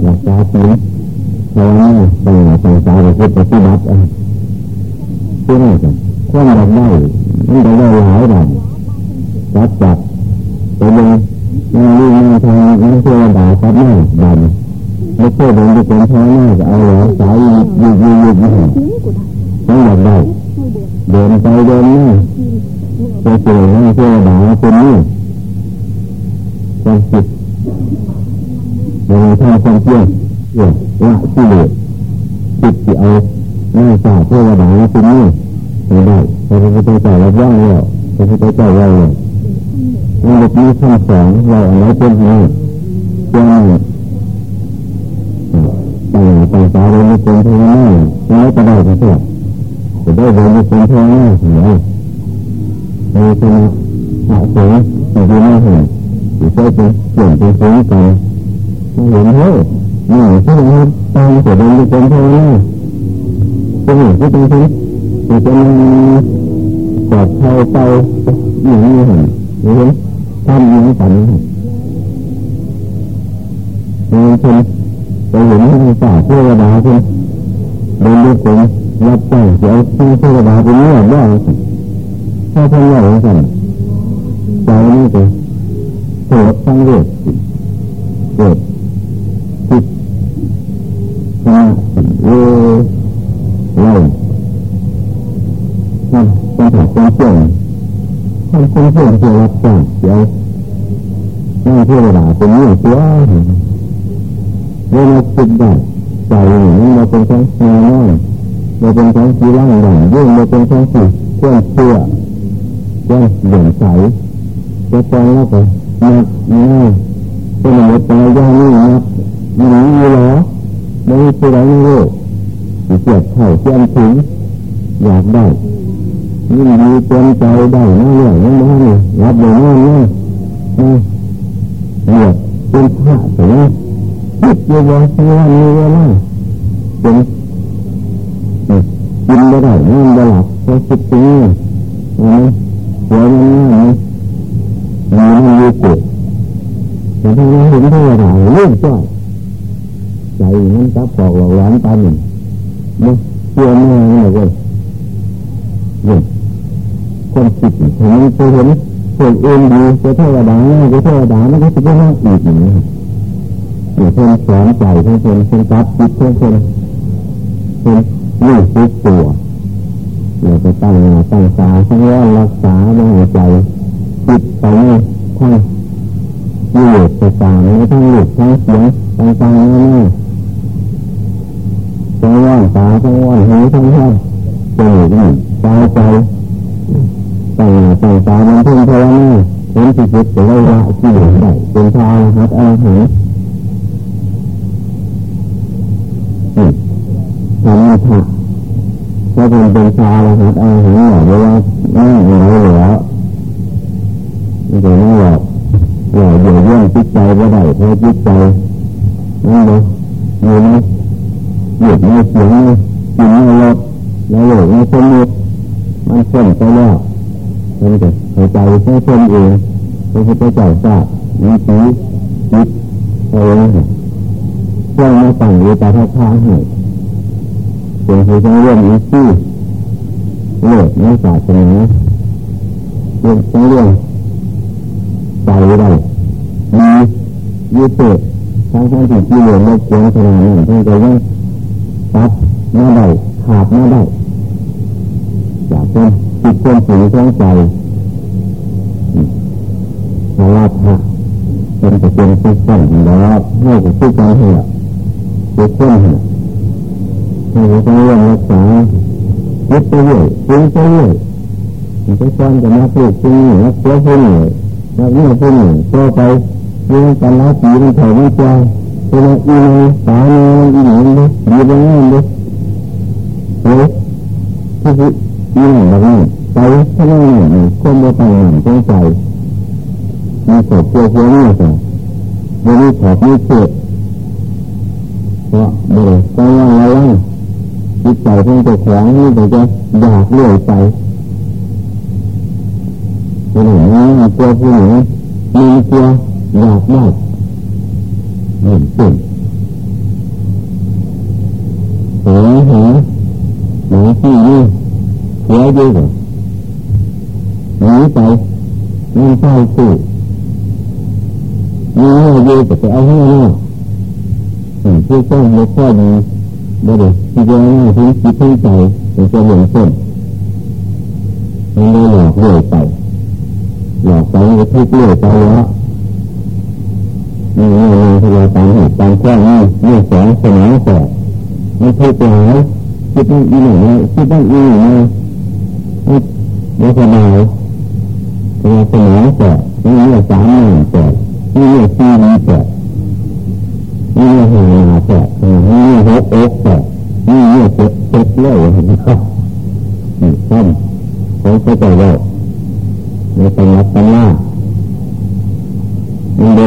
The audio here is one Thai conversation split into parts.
อยากจะกินเพราะว่าต่างต่างใจกับปฏิบัติเองที่นี่กันความอยากได้มันจะได้หลายแบบจับจับไปยังนั่งนี่นั่งทางนั่งเทวดาครับแม่ดันไม่ใช่เดินไปเป็นพ่อแม่จะเอาหัวสายยืดยืดยืดยืดต้องอยากได้เดินไปเดินมาไปเจอนั่งเทวดาเป็นนี่ความคิด ในทางความเชื่อเกี่ยละที่เหลือจิตที่เอาหน้าตาเทวดาเป็นนี่ไม่ได้พระพุทธเจ้าเราว่างแล้วพระพุทธเจ้าว่าเลยมันจะมีคำสอนเราอะไรเป็นไงเจ้าต่างต่างตาเราไม่เป็นเท่านั้นไม่ก็ได้ก็ได้จะได้เรียนไม่เป็นเท่านั้นเหรอในคณะพระสงฆ์ที่ไม่เห็นที่ใช้เป็นเกี่ยนเป็นสงฆ์กัน ห็นเท่านี่ที่เราตามจะเรียนไม่เป็นเท่านั้นที่นี่ที่เป็นที่จะเป็นปลอดภัยไปอย่างนี้เห็นเห็นทำอย่างนี้กันเห็นคนไปเห็นที่ป่าเทวดาคนเดินด้วยคนรับจ้างเสียที่เทวดาเป็นเนื้อบ้างถ้าทำอย่างนั้นใจนี่ก็โกรธทั้งเรื่องโกรธจิตนะเออเราทำต้องถักต้องเชื่อทำต้องเชื่อเกี่ยวกับจ้างเดี๋ยวนี่เทวดาเป็นเนื้อเสียเวลาคิดได้ใจนี่เราเป็นทั้งแง่เราเป็นทั้งที่ร่างอย่างยิ่งเราเป็นทั้งสิ่งเครื่องเชื่อเครื่องเหลี่ยมใสจะฟังแล้วก็นักง่เป็นหมดไปย่างนี่นักมันมีหรอไม่มีผู้ใดในโลกที่เกียดเข่าเทียมถึงอยากได้ นี่มีเต็มใจได้นั่นอย่างนั้นนี่รับอย่างนั้นนี่เนี่ยเป็นพระเสียคิดอยู่ว่าสักวันมีเวลาเป็นกินไม่ได้นอนไม่หลับเพราะคิดถึงนี่หัวมันนี่มันมันมีเกิดแต่ถ้าเราเห็นเท่าไหร่เรื่องจ้อยใจมันจับปอกหลอกหลอนตาหนึ่งเนี่ยเชื่อแม่เนี่ยเลยเนี่ย คนคิดถึงเคยเห็นคนอื่นดีจะเทวดาง่ายจะเทวดามันก็จะไม่น่าอีกอย่างนี้อยู่เพิ่มสอนใจเพิ่มเพิ่มเพิ่มตัดจิตเพิ่มเพิ่มเพิ่มนี่คือตัวเราจะตั้งหน้าตั้งตาทั้งว่ารักษาไม่ให้ใจจิตไปนี่ทั้งยืดต่างๆทั้งหลุดทั้งเสียงต่างๆนี่ทั้งว่าตาทั้งว่าหูทั้งห้องจมูกนี่ตาใจ ตั้งหน้างตามันเพิ่มเท่านี้เห็นที่จิตจะได้ละที่เหลือได้เป็นทางหัดอาหารทำให้ผักถ้าเป็นเป็นชาแล้วครับอาหารหน่อยเวลาไม่เหลือเหลือไม่ใช่ไม่หลอกหลอกเดี๋ยวเรื่องจิตใจไม่ได้เพราะจิตใจนั่นเลยมีไหมหยุดไม่เสียงกินไม่ลดแล้วหลงไม่สมุดมันเส้นไปแล้ว มันจะหัวใจแค่เส้นเองพระพุทธเจ้าทราบมีสีจิตเองเพื่องมาตั้งอยู่ตาท่าท่าให้เป็นผู้ต้องเรื่องอีกที่เลือกในศาสนาเรื่องต้องเรื่องใจได้มียึดเตะทั้งทั้งที่ที่เรื่องไม่เกี่ยงขนาดนั้ท่านก็ยังตัดไมาได้ขาดไมาได้จากเป็น จิตเป็นสิ่งของใจพระราชาเป็นจะเป็นผู้สร้างแล้วให้กับผู้ใจเหรอผู้คนเหรอให้เราต้องเรียนรักษายึดไปเรื่อยปรุงไปเรื่อยมันจะซ้อนจะมาปลูกปรุงนึ่นักเลี้ยงผู้หนึ่งนักเลี้ยงผู้หนึ่งต่อไปเรื่งการละสีมันเถ่าไม่ใจเป็นอีนตาเนยอีหนึ่งเลยดีเป็นเงินเลยเฮ้ยที่ นึ่งแบบนี้ไปถ้าไม่หนึ่งคนไม่ต่างหนึ่งต้องใจมีขอบเกี่ยวกับนี่สิไม่มีขอบมีเขตเพราะเดี๋ยวก็ว่าอะไรจิตใจของเจ้าของนี่ก็จะอยากเลื่อยไปผู้หญิงมีตัวผู้หญิงมีตัวอยากได้เห็นสิ่ง อยู่หนีไปนั่งเศร้าสู้มีเงื่อเยอะแต่เอาให้เนี่ยผู้ต้องหัวข้อดีบ่ได้ที่จะง่ายที่คิดที่ใจเป็นจะเหมือนต้นมันไม่หลอกเลื่อยไปหลอกไปก็ทุกเลื่อยไปแล้วนี่นี่นี่ที่เราตามเหตุตามแค่นี้นี่สองสมองแสบมันทุกข์หลายคิดต้องอีหนึ่งคิดต้องอีหนึ่ง ม่สบายตัวสมองแสบนี่นี่สามหนึ่งแสบนี่นี่สี่นี่แสบนี่นี่หัวแสบนี่นี่หัวอกแสบนี่นี่เจ็บเจ็บเลยเห็นไหมครับนี่ท่านผมเข้าใจว่าในสำนักตำรามันดี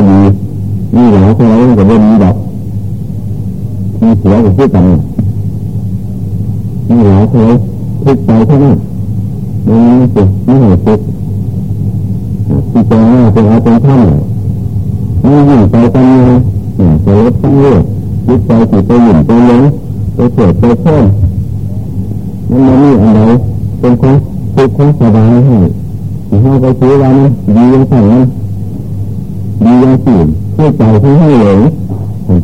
นี่หลายคนเราก็ดีดอกมีเสียกับพูดกันนี่หลายคนทุกใจเท่านั้น มันไม่เจ็บไม่หายเจ็บที่จะว่าเป็นเอาเป็นท่านนี่ยิ่งใจกันเลยเนี่ยจะลดทั้งเรื่องจิตใจจิตไปหยิ่งไปเลี้ยงไปเกิดไปเพิ่มมันไม่มีอะไรเป็นของทุกข์ของสบายให้ที่ให้ไปซื้อวันดีย่างสั่งนั้นดีย่างสิ่งเพื่อใจที่ให้เหลว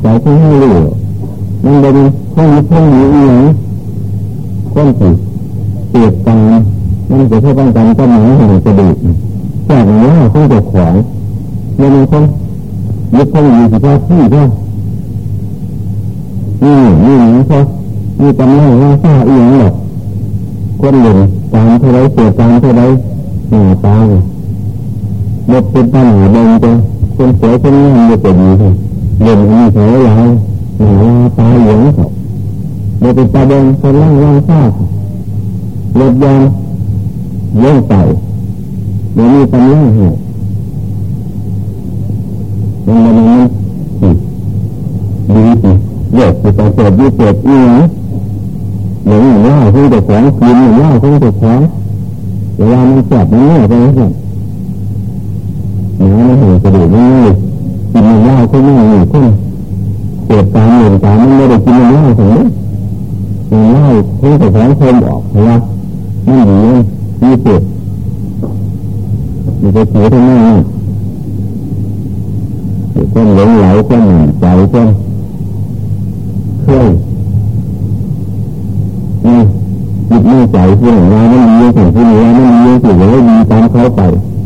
ใจที่ให้เหลวมันเป็นข้อนี้ข้อนี้อีกอย่างก้นจิตเปียกตา จะเท่ากันกันก็หมายถึงจะดูดแค่นี้ของเจ้าของมันเป็นคนยึดข้องอยู่ที่ท่าที่เท่านี่นี่นี่เขามีกำลังว่าซาเอียงหรอกคนหนึ่งตามเท่าไรเสียตามเท่าไรหน้าตาหมดเป็นปัญหาเดินไปคนสวยคนงามจะเป็นอย่างนี้เดินมีเท่าไรหน้าตาเหลืองเขาเดินเป็นตาเดินคนล่างล่างซารถยนต์ เลี้ยงไก่เดี๋ยวมีกำลังให้มันมันมันดีสิเยอะไปต่อเกิดยี่เกิดอีหยังหนึ่งหนึ่งว่าที่เด็กของกินหนึ่งว่าที่เด็กของเวลามันแสบมันเนี่ยไปแล้วเนี่ยมันเห็นกระดูกมันนี่กินหนึ่งว่าที่นี่อยู่ที่เกิดตามหนึ่งตามมันไม่ได้กินหนึ่งว่าถึงเหนึ่งว่าที่เด็กของเคยบออกว่ามันดี มีเกิดมีแต่เสียเท่านั้นคนหลงไหลคนใจคนเคยนี่จิตไม่ใจที่หนึ่งว่ามันดีสิ่งที่นี้ว่ามันดีสิ่งที่ดีตามเขาไป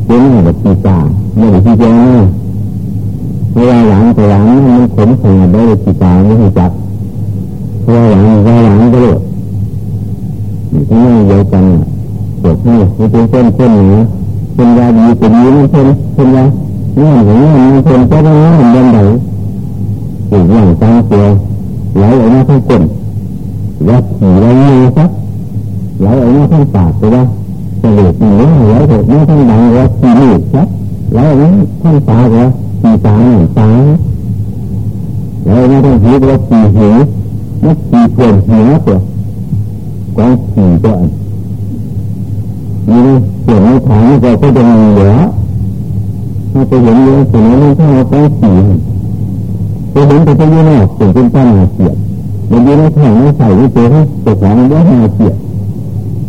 เป็นแบบปีตาจไม่ได้ที่เจ้าหน้าเวลาหลังแต่หลังมันขมขนาดได้ปีตาจไม่รู้จักเวลาหลังเวลาหลังก็เลยที่นี่เดียวกัน ปวดให้เป็นเส้นเส้นหนือเป็นยาดีเป็นดีมันเป็นเป็นยาเงื่อนของเงื่อนมันเป็นก็ต้องเงื่อนเดินไหนอีกอย่างตั้งตัวไหลออกมาทั้งก้นยัดขี่ไรเงี้ยครับไหลออกมาทั้งปากไปว่าเหลือกี่เนื้อไหลออกมาทั้งดังว่าขี่หนีบครับไหลออกมาทั้งปากว่าขี่ตาหนึ่งตาไหลออกมาทั้งหูว่าขี่หูนักขี่เปลี่ยนหัวตัวกองขี่ตัน เปลี่ยนในฐานก็ก็จะมีเหลือถ้าไปเห็นเรื่องสิ่งนั้นถ้าเราต้องขี่ไปเห็นแต่ตัวนี้นอกเป็นเป็นต้นหาเสียมันยืนในแข่งในใส่ในเจอให้ตัวของมันเยอะหาเสีย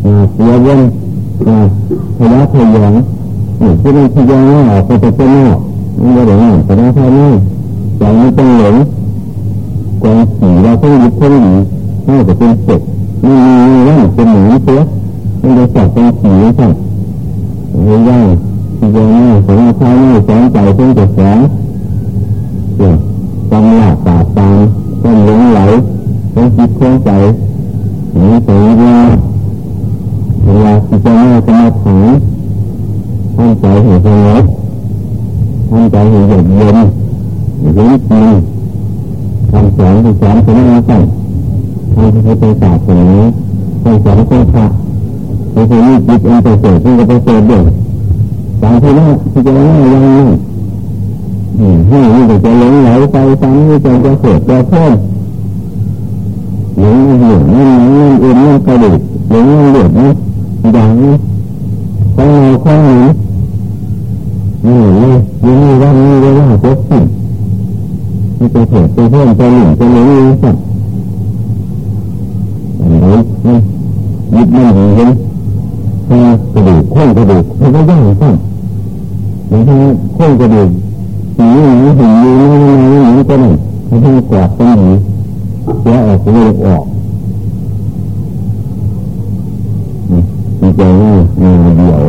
หาเสียเว้นหาพยาพยองนี่ที่มันพยองออกไปเป็นต้นนอกมันก็เดี๋ยวนี้แต่ได้แค่นี้ใจมันเป็นหลงกองขี่เราต้องยึดต้องหนีน่าจะเป็นเจ็บมีมีว่าเป็นหนูเสีย มันจะสอบเป็นขี่ใช่ไม่ได้ที่จะนี่สงฆ์ท้ายนี่สนใจเพิ่งจะแสอนเนี่ยวกำลังตาตามต้องหลงไหลต้องคิดต้องใจหนีไปเรื่อยเวลาที่จะนี่จะมาถึงทำใจให้สงบทำใจให้เย็นเย็นเย็นจริงทำสอนที่สอนคนนั้นสั่งทำให้เป็นศาสตร์คนนี้ทำสอนคนพระ ในคนนี้จิตอันประเสริฐที่จะประเสริฐเด่นบางทีนะที่จะนั่งยังนั่งให้นี่จะหลงไหลไปซ้ำนี่จะจะเกิดจะเพิ่มหลงเหื่อนั่นนั่นเอ็นนั่นกระดูกหลงนั่นเลือดนั่นอย่างนี้ข้างในข้างนี้นี่นี่ยังมีว่ามีเวลาจะสิ้นนี่จะเกิดจะเพิ่มจะหนึ่งจะหลงนี่สักอะไรนี่ยึดมั่นเห็น กระดูกโค้งกระดูกมันก็ย่างซ้ำมันทั้งโค้งกระดูกสีหนังหินอยู่ในในนี้ก็นั่นมันทั้งกวาดตรงนี้เสียออกก็เลืออกมีใจนี่มีเดียว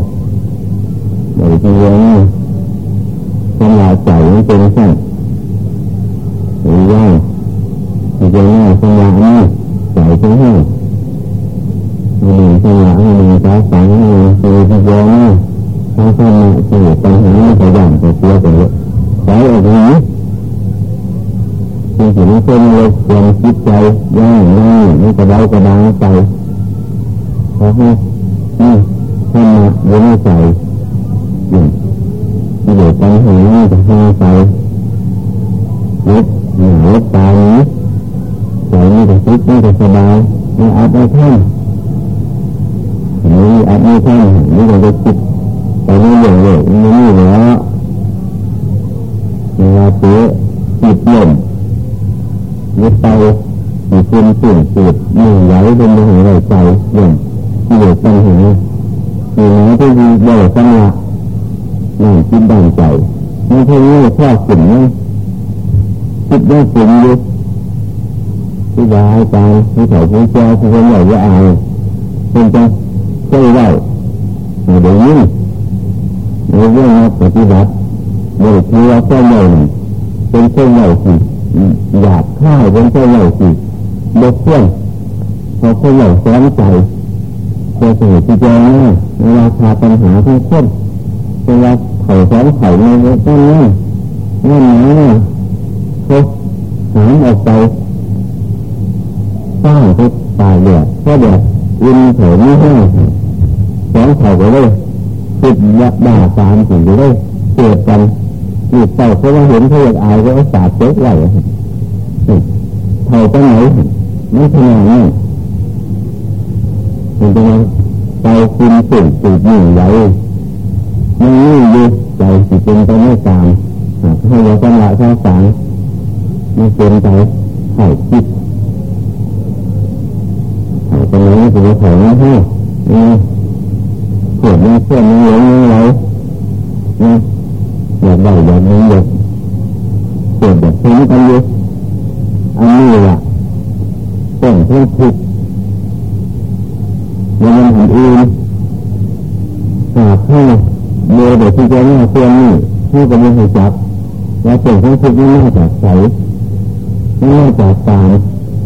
เดี๋ยวที่ว่านี่ทำลายใจมันเป็นสั้นหรือย่างมีใจนี่ทำลาย สิ่งที่ไม่เป็นเลยความคิดใจย่างย่างนี่กระเดากระดางใจขอให้นี่ท่านมาเว้นใจนี่เดี๋ยวปัญหานี่จะหาไปลดหนาลดตายนี้ใจนี่จะคิดนี่จะสบายไม่อัดไม่ท่านนี่อัดไม่ท่านนี่ก็จะคิดไปนี่อย่างเลยนี่นี่แล้วเวลาเจ๊จิตล มยึดไปมีคุณสิ่งจิตหนึ่งไหลเป็นมหาใจเรื่องที่เดือดปัญหามีน้อยที่ดีเดือดสังละนั่งคิดดังใจไม่ใช่นี่แค่สิ่งนี้คิดได้สิ่งอยู่ที่ยายใจที่เขาผู้เจ้าที่คนใหญ่จะอายเป็นจังใช่ไหมเดี๋ยวนี้ในเรื่องปฏิบัติบริเวณเจ้าใหญ่เป็นเจ้าใหญ่สิ อยากฆ่าเป็นเจ้าใหญ่สิเด็กเพื่อนพอเจ้าใหญ่าซ้อนใจเพื่อสื่อที่เจ้าหน้าราคาปัญหาทั้งคนเวลาเขาซ้อนไข่ในต้นนั่นนั่นนะเขาหามออกไปสร้างทุกตายเดือดเพราะเดือดอินเถไม่ให้ซ้อนไข่ไปเลยติดยักด่าตามถึงไปเลยเกิดกัน นี่เต่าเขาะว่าเห็นเขาอยากอายก็สาดเจ๊กไหลเท่าไปไหนไม่ขนาดนี้เห็นไหมใจคุณสุดสุดยิ่งใหญ่ไม่ยิ่งดีใจสิตเป็นไปไม่ตามให้เราสละสร้างสารไม่เป็นใจไข่คิดไข่ตรงนี้คือไข่ไม่ให้เกิดมีเพื่อนมีเหลืองมีไหล อยากได้อยากนี้อยากเกิดแบบทิ้งกันอยู่อันนี้แหละต้นทุนทุกมันมันหันอื่นหากให้เมื่อเด็กที่จะน่าเตือนนี่ให้กับมันให้จับแล้วต้นทุนทุกนี่น่าจากใสน่าจากตาม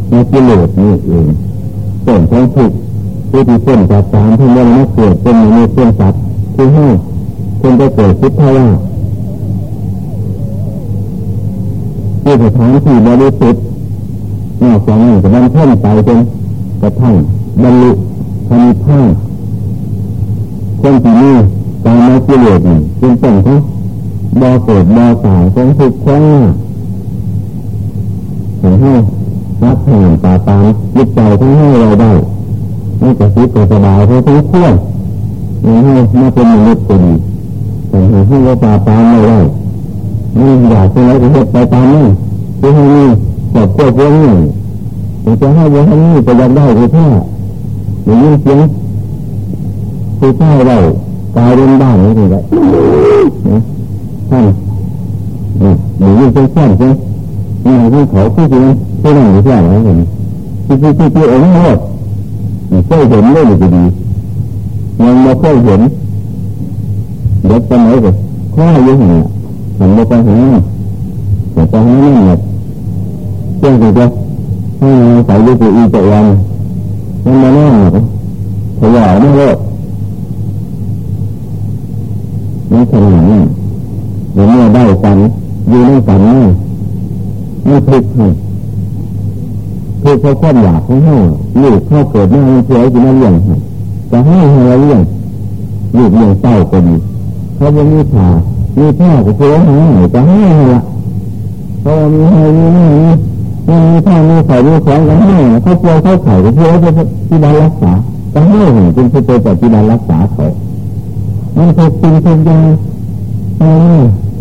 ในกิเลสนี่เองต้นทุนทุกที่ที่ต้นจากตามที่เมันไม่เกิดเป็นในเพื่อนสัตว์ที่ให้คนจะเกิดพุทธวา ที่สถานที่บริสุทธิ์นอกจากนั้นจะบรรเทนไปจนกระทั่งบรรลุธรรมชาติคนที่นี่การมากิเลสนี่เป็นต้นของบ่อเกิดบ่อตายของทุกข์ของเห็นให้รับผ่านตาตามยึดใจทั้งให้เราได้ไม่จะคิดจะสบายเพราะทุกข์ขั้วไม่ให้มาเป็นมนุษย์เป็นแต่เห็นให้เราตาตามไม่ได้ ม่อยากจะอะไรก็เหตุไปตามนั่นที่ให้นี่จบเจ้าเพื่อนนี่จะให้ยังให้นี่จะยังได้คือแค่อย่างนี้เสียงคือแค่เรากายเป็นบ้านนี่คือแบบท่านอย่างนี้เป็นแค่ใช่นี่คือเขาคือจริงคือนั่งอยู่แค่ไหนเห็นคือคือคือคือเองหมดเคยเห็นเลยจะดียังไม่เคยเห็นเด็กคนไหนก็ข้าอยู่หัน หันไปทางหันแต่ทางนั้นเนี่เจ้าจะให้ใส่ยูกอีตัววันมันมาแน่หรอขยายไม่เลิกนี่ขนาดนี้เดี๋ยวเมื่อได้กันอยู่ในกันนี่ไม่พลิกให้พลิกเพราะความอยากของเขาลูกเข้าเกิดมาเพื่อจะมาเลี้ยงจะให้ให้เราเลี้ยงลูกเลี้ยงเต้าก็ดีเขาจะมีขา มีพ่อก็คือให้จะให้ละพราะมีให้มีแม่มีมีมีพ่อมีไข่มีของกันให้เขาป่วยวเขาไข่ก็เพื่อจะที่บ้านรักษาจะให้เป็นผู้ป่วยแต่ที่บ้านรักษาเขามันถูกกินถูกยา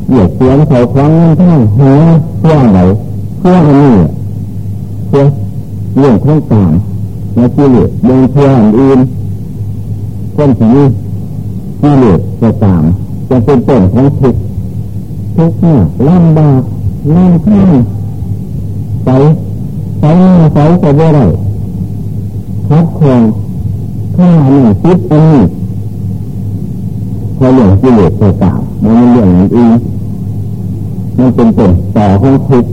เหยียดเสียงเขาคล้องเงินท่านหัวเพื่อไหนเพื่ออันนี้เพื่อเรื่องข้องต่างในกิเลสเดินเพื่ออื่นคนที่กิเลสจะตาม จะเป็นต้นของทุกข์ทุกข์เนี่ยลำบากลำข้างไปไปไปไปไ่ได้คัดคองข้าหนึ่งคิดอันนี้พอเรื่องกิเลสจะตามมันเรื่องอื่นมันเป็นต้นต่อของทุกข์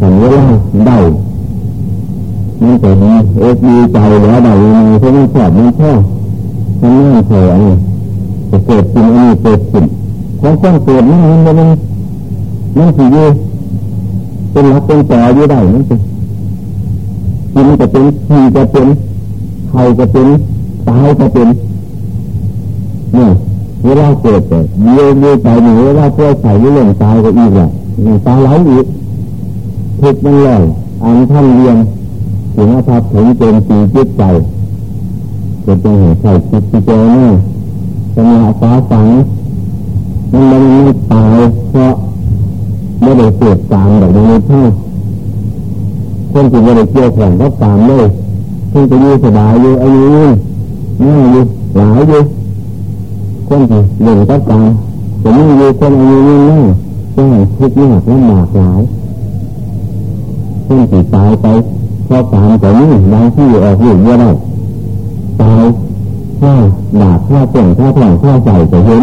ถึงเวลาได้มันจะดีเอ็ดีใจแล้วได้ยังไงเพราะมันชอบมันชอบมันนั่งเฉย จะเกิดขึ้นอันนี้เกิดขึ้นของข้องเกิดมันมันมันมันสิอยู่เป็นรักเป็นต่ออยู่ได้มันสิกินจะเป็นขี่จะเป็นใครจะเป็นตายจะเป็นเนี่ยเวลาเกิดแต่เยี่ยวเยี่ยวไปหนึ่งเวลาป่วยใส่เรื่องตายก็อีกแหละตายไหลอีกทุกมันเลยอันท่านเรียนถึงว่าถ้าถึงเจนตีจิตใจจะเป็นเหตุใส่จิตที่เนี่ จังหวะฟ้าฝังมันมันไม่ตายเพราะไม่ได้เกิดตามแบบนี้เท่าคนที่ไม่ได้เกี่ยวข้องก็ตามเลยคนจะอยู่สบายอยู่อายุง่ายอยู่หลายอยู่คนที่เล่นก็ตามแต่นี่อยู่คนอายุง่ายก็ทุกข์ยากลำบากหลายคนที่ตายไปพอตามแต่นี้บางที่ออกอยู่เยอะได้ตาย ข้าดาบข้าเส่งข้าแทงข้าใส่จะเห็น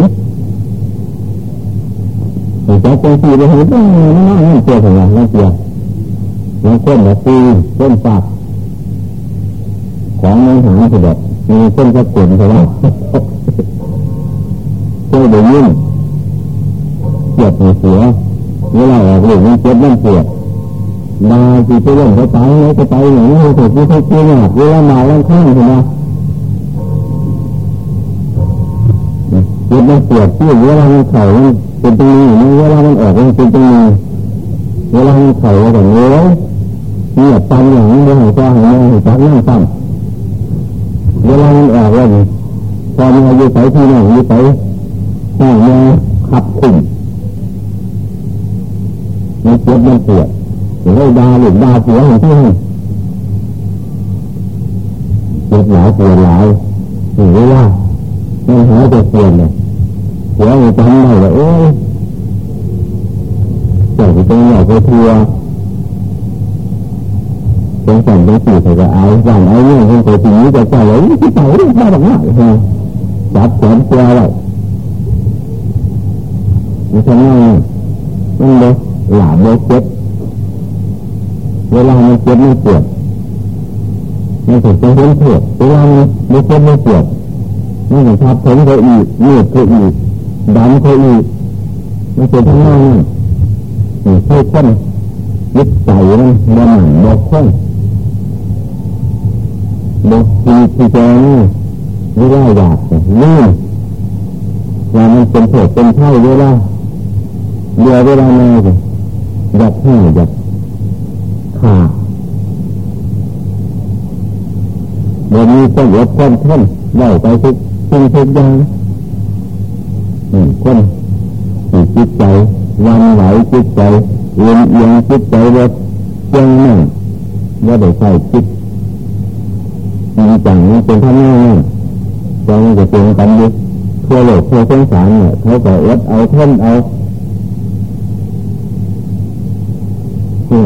แต่จะเป็นสี่ไปเห็นได้ไม่น่าเชื่อถึงอย่างนั้นเชื่อบางคนแบบตีต้นฝักของในหางสุดแบบมีต้นกระกุ่นใช่ไหมเคยได้ยินเจ็บในเสียเวลาออกลูกมันเจ็บมันปวดมาที่ไปเล่นไปตายไหนไปตายไหนไม่ถูกที่เขาเกี่ยเวลามาแล้วข้างใช่ไหม จ็บมันปวดที่เวลามันเข่ามันเป็นตรงนี้เวลามันออกมันเป็นตรงนี้เวลามันเข่าแบบนี้เนี่ยปันอย่างนี้ไม่ให้ก็ให้ไม่ห้จับนั่งตั้งเวลามันออกแล้วพอมันอยู่ไปที่นั่งอยู่ไปห้องมาขับคุมมันเจ็บมันปวดเลยดาหรือดาเสียอย่างที่เจ็บหลายปวดหลายหรือว่ามันหายจะเปลี่ยนเลยัวเสียจำได้เลยโอ้ยเจ้าที่เป็นใหญ่ไปทัวเป็นสั่นเป็นสี่เขาจะเอาสั่นเอาเนี่ยคนเคยตีนี้จะเจ้าเลยที่เต่าได้มาแบบไหนฮะจับแขนตัวเลยมันทำไงมันเลยหลาบเลยเจ็บเวลามันเจ็บมันปวดมันถึงจะเห็นปวดเวลามันเจ็บไม่ปวดมันถึงทับผมเขาอีกยืดเขาอีก ดันเขาอีกมันเป็นทั้งนั้นนี่คือคนยึดใจมันบ่หนังบ่คงบ่ทีที่เจนี่ไม่ได้อยากนี่ว่ามันเป็นเถิดเป็นไข้เวลาเรือเวลามาอยากให้อยากขาดเดี๋ยวนี้ต้องอดทนทนได้ไปทุกสิ่งทุกอย่าง คนจิตจิตใจวันไหวจิตใจเอียงเอียงจิตใจว่าเจียงนั่งว่าได้ใส่จิตจริงจังเป็นท่านั่งใจมันจะเป็นกันอยู่ทั่วโลกทั่วสงสารเนี่ยเขาก็อดเอาทนเอา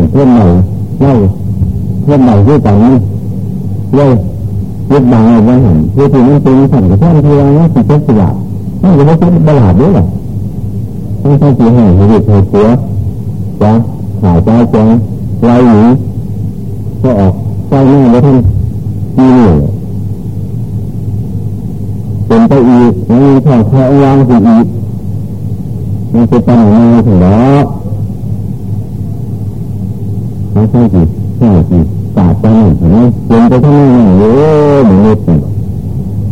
เพื่อนใหม่เล่าเพื่อนใหม่ที่ต่างนี้เล่ายึดบางเอาไว้เห็นคือที่มันเป็นสั่นกับท่านที่ว่านี่สิเป็นสยาม นี่จะไม่เป็นตลาดด้วยหรอไม่ใช่จีให้ชีวิตให้เสียจะหายใจจงไล่หนีก็ออกใส่หน้าไปท่านที่นี่เป็นไปอีกมันมีทางแค่วางสิอีกมันจะเป็นยังไงถึงแล้วไม่ใช่จีใช่จีตาใจหนึ่งเป็นไปทั้งนั้นเยอะหนึ่งนิดหนึ่ง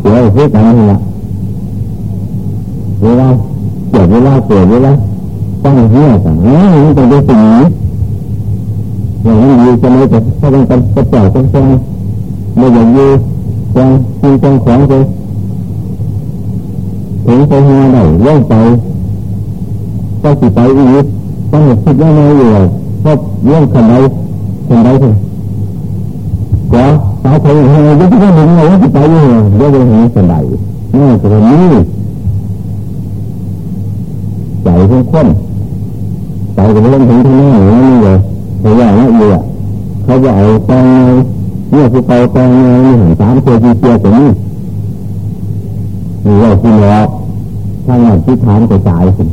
เดี๋ยวพูดกันนี่ละ เวลาเกิดเวลาเกิดเวลาต้องเหี้ยกันนี่มันเป็นสิ่งนี้อย่างนี้อยู่จะไม่จะถ้าต้องการจะปล่อยต้องต้องไม่อย่างอยู่ต้องกินต้องของไปถึงไปหาไหนเล่าไปก็สิไปอีกต้องคิดว่าไงอยู่เพราะเรื่องขนใดขนใดถึงก็สาวคนเฮยยิ่งขึ้นดึงเราจะไปอยังไงเดี๋ยวจะเห็นสบายนี่คือนี้ ใจทุกคนใจก็เริ่มถึงที่นี่อย่างนี้เลยเพราะว่าเนี่ยอยู่อะเขาจะเอาตองเนี่ยคือเตาตองเนี่ยสามตัวจีเจียตรงนี้นี่เราคุณรอถ้าอยางที่ฐานกระจายสิ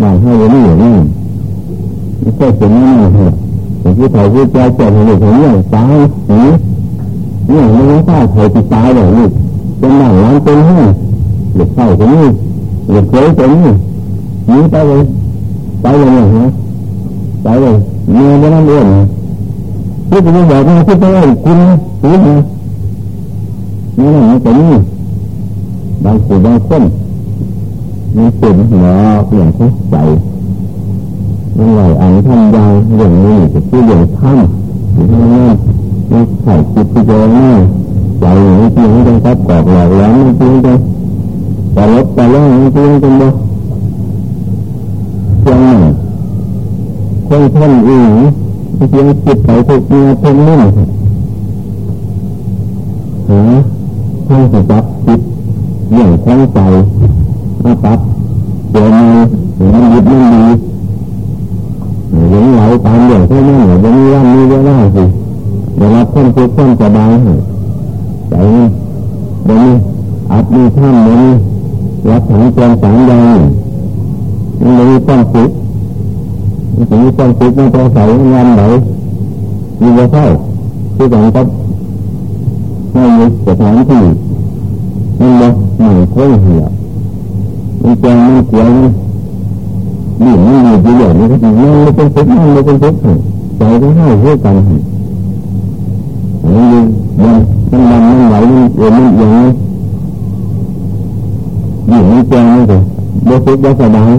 อย่างให้เราไม่อย่างนี้ไม่ใช่เป็นนี่เหรอแต่ที่เขาพูดใจเจ็บหัวหัวเนี่ยตายนี่เนี่ยไม่รู้ว่าเขาจะตายเลยนี่เป็นหนังร้านเป็นห้องหรือเข้าตรงนี้หรือเคยตรงนี้ นี่ไปเลยไปเลยนะไปเลยเมียไม่ต้องเอื้อนที่จะบอกว่าที่จะให้คุณคุณนะนี่นะแตรงนี้บางคนบางคนมีสิ่งหัวเปลี่ยนเข้าใจนั่นแหลอันท่านยาวอย่างนี้จะพูดอย่างท่านที่ท่านนี่ใส่จิตที่เจอนี่ใจนี้ที่ให้ต้องตัดกรอบหลอกแล้วมันจริงจังแต่ลบแต่เรื่องนี้จริงจังบ่ คนท่านอื่นเพียงจิตไปทุกเมื่อทุกนิ่งหาท่านจะจับจิตอย่างคล่องใจมาตัดเดี๋ยวมีหรือมันยึดมันดีหลงไหลตามเรื่องเท่นั้นจะมีวันมีเวลาสิเดี๋ยวรับคนทุกคนสบายใจเดี๋ยวนี้อัดมีท่านเดี๋ยวนี้รับถังเตรียมสามย่างมันไม่มีความสุข มันมีความสุขมันต้องใส่งานไหนมีว่เท่าคือการก็ไม่มีสถานที่มันบ่หนึ่งคนเหี่ยวมันแจงมันเกลียวนี่มันมีอยู่อย่างนี้ก็มันไม่เป็นทุกข์มันไม่เป็นทุกข์ใจก็ให้เพื่อกันมันมันมันมันมันไหลมันเออมันอย่างนี้ยิ่งมันแจงมันก็บ่ทุกข์บ่สบาย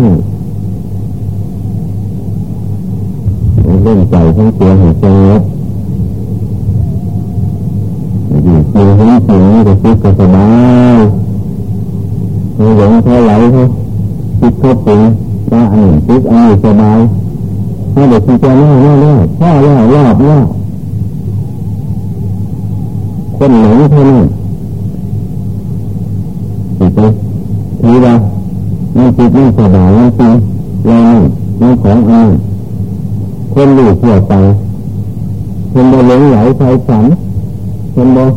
เล่นใจทั้งตัวหัวใจอยู่จริงทั้งจริงก็ทุกข์ก็สบายเขาหลงเขาไหลเขาคิดเขาปรุงว่าอันนี้คิดอันนี้สบายถ้าเด็กที่จะแน่แน่แน่พ่อแล้วรอบแล้วคนหลงเท่านั้นติดไปทีว่าไม่คิดไม่สบายไม่จริงเรานี่ไม่ของอันนี้ คนหลุดหัวไปคนโดนหลงไหลใช้ฝันคนโดน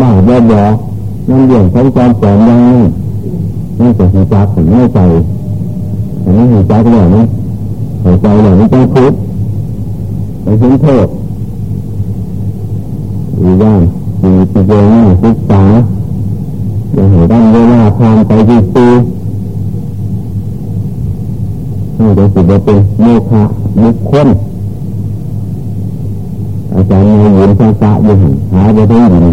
บ้าบ่บ่นั่นเรื่องของความปลอมยังนี่นี่จะหัวใจถึงไม่ใจอันนี้หัวใจก็แบบนี้หัวใจแบบนี้ต้องคิดไปเห็นโทษอีกอย่างดีไปเจอหน้าศึกษาอย่าเห็นด้านเวลาผ่านไปดีตีให้ได้สิได้เป็นโมฆะ บุคคลอาจารย์มียืนฟ้าฟ้าอยู่หาไปได้ยิน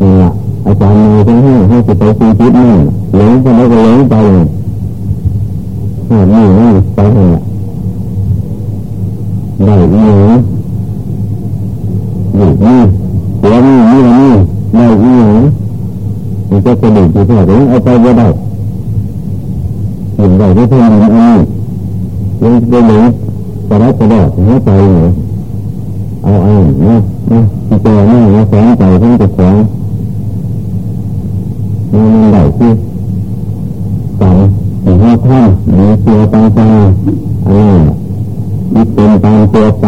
นี่แหละอาจารย์มีทั้งให้ให้สิไปซีจิตนี่หลงไปแล้วก็หลงไปเลยนี่นี่ไปเลยได้หยังนี่นี่เดี๋ยวนี่นี่นี่ได้หยังมันจะกระดิ่งที่แท้ถึงเอาไปก็ได้เห็นได้ที่เพิ่มอันนี้ยังได้หลง กระดับกระดอกหัวใจเนี่ยเอาอันนะนะที่เจอหน้าแล้วแสงใจทั้งจะแสงมันมันได้ที่สองสี่ห้าท่านมีเสียต่างๆอะไรมีเป็นตามตัวไป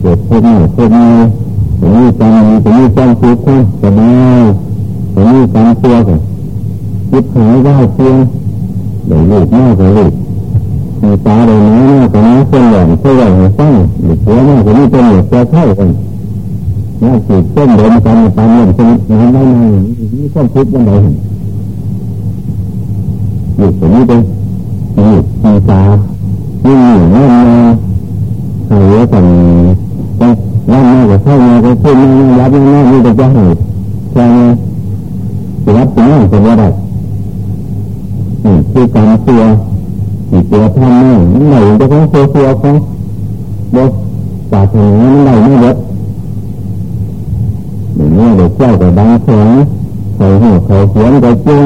เกิดพบหน้าพบหน้าถึงมีการมีถึงมีความสุขความสบายถึงมีการตัวกันคิดหายได้เพียงเดี๋ยวลูกหน้าก็ลู มีตาเลยน้อยหน้าก็น้อยคนหล่อนคนหล่อนหัวฟังหรือหัวหน้าก็มีเป็นเหลือจะเข้ากันน่าจีบเส้นเดินกันตามเรื่องชนิดนั้นได้ไหมนี่ความคิดยังไงอยู่ตรงนี้เป็นอยู่มีตายิ่งอยู่นั่นมาหายกันแต่นั่นมาก็เข้ามาก็พูดมายับมาหน้านี่จะจะหายแค่นี้รับตัวนั่นเป็นว่าได้นี่คือการตัว ที่ตัวทำนี่มันไหนจะต้องตัวตัวของบทศาสนามันไหนไม่เยอะอย่างนี้เด็กเจ้าก็ดังแข็งเขาหัวเขาเขียนก็จริง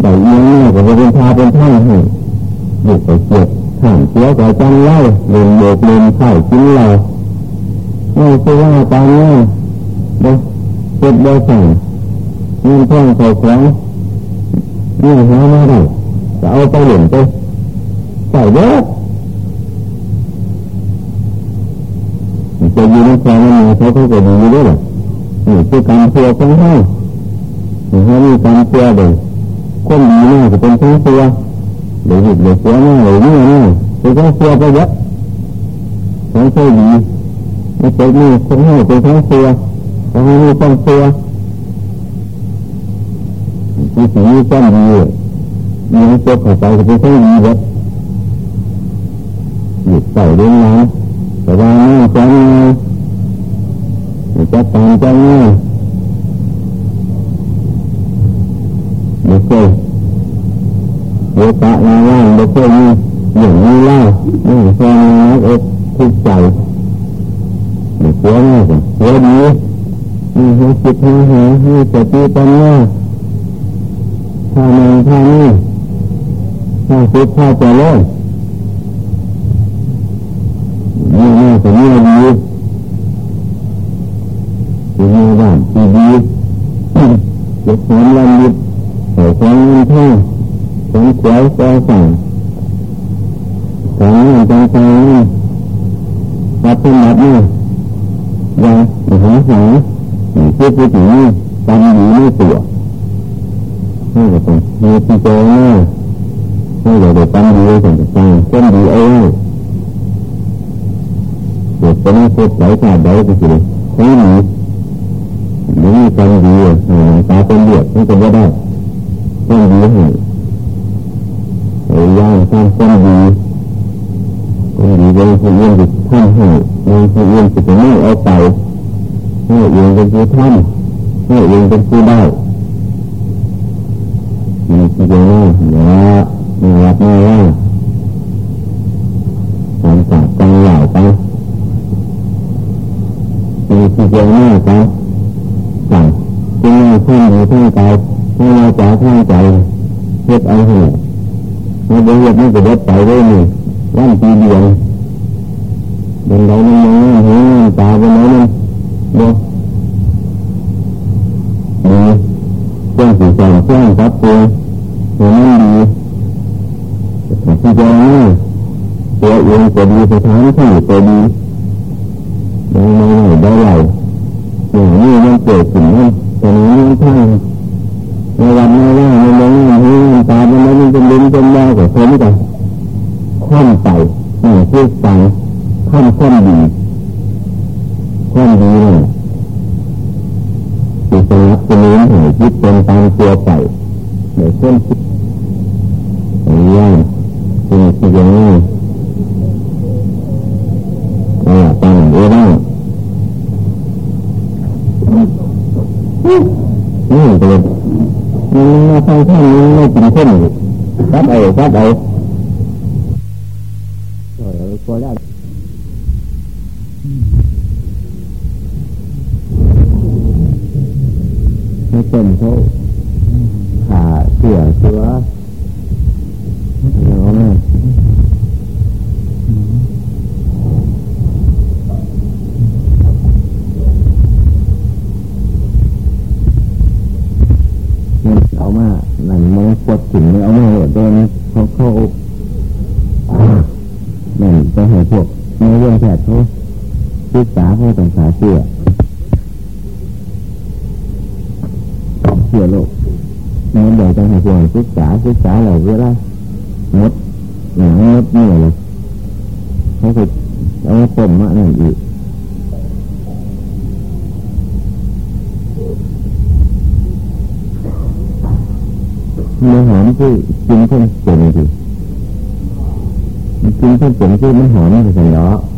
ได้เยี่ยมก็เป็นพาเป็นท่านให้บุกไปเก็บข้ามเสียก็จันเล่าเรียนโบกเรียนไข่กินเรานี่คือว่าตอนนี้เด็กเด็กเด็กสั่งเงินเพิ่มเขาของ นี่หาไม่ได้จะเอาไปหรียญไปใส่เยอะจะยืนความมันเขาเขาก็ดีด้วยหรอนี่คือการเพื่อของเขานี่เขามีการเพื่อเด็กคนดีมากจะเป็นทั้งตัวเดี๋ยวหยุดเดี๋ยวเสียหน้าเดี๋ยวนี่นี่คือทั้งตัวไปเยอะทั้งตัวดีไม่เป็นนี่คนให้เป็นทั้งตัวเขาให้มีทั้งตัว ที่สีนี้ต้นดีมีตัวเข้าไปจะเป็นทั้งดีเยอะหยุดใส่เรื่องนั้นแต่ว่านี่จะมีจะตามใจนี่ไม่เคยเดี๋ยวตะงานว่างไม่เคยมีอย่างนี้เล่าไม่เคยมีนักอกทุกใจไม่กลัวมากกลัวดีมีหัวจิตหัวหามีสติปัญญา ท่านังท่านี้ท่าสุดท่าเจริญนี่น่าจะมีดีที่มีบ้านที่ดีเก็บหอมลำดิบใส่ของเงินท่าของสวยก็สั่งของเงินจังใจนี่รับเป็นแบบนี้ยังหาหาที่พูดถึงนี่ตามดีไม่ตัว นี่ก็ต้องมีที่เจอหน้าไม่ได้ได้ตามดีถึงจะสั่งเส้นดีเอาเด็กจะไม่พูดไหลขาดใดก็คือไม่หนีไม่มีการดีอ่าตาเป็นเลือดมันก็ไม่ได้ต้องดีให้พยายามสร้างความดีความดีเป็นผู้เยี่ยมจิตท่านให้เป็นผู้เยี่ยมจิตไม่เอาไปให้เองเป็นผู้ท่านให้เองเป็นผู้ได้ มีรักมีว่าการจัดการเหล่าไปมีที่เดียวนี่กันสั่งจึงมีท่านมีท่านกายท่านวาจาท่านใจเฮ็ดเอาให้ไม่ได้เฮ็ดไม่จะเด็ดไปเลยนี่วันปีเดียวเดินไหนมันมองเห็นตาเป็นไหนมันเนาะมีเครื่องสีแสงเครื่องครับตัวเห็น มันดีที่จะนี่ตัวเองก็ดีสถานที่ก็ดีได้ไม่ได้ไหลอย่างนี้มันเกิดขึ้นมันตอนนี้มันทั้งในวันในว่าในเมืองนี้ตาเป็นมันเป็นลิ้นเป็นแม่กับผมกันข้ามไปนี่คือสั่งข้ามข้ามดีข้ามดีเนี่ยที่สนับสนุนให้คิดเป็นตามตัวไปในเส้นคิด นี่เลยมันมาฟังท่นี้ไม่กินเส้นรับเอารับเอาโอ้ยพอแล้วให้เป็นเขา คือกินเพิ่มเปลี่ยนทีกินเพิ่มเปลี่ยนที่ไม่หอมที่สุดแล้วอื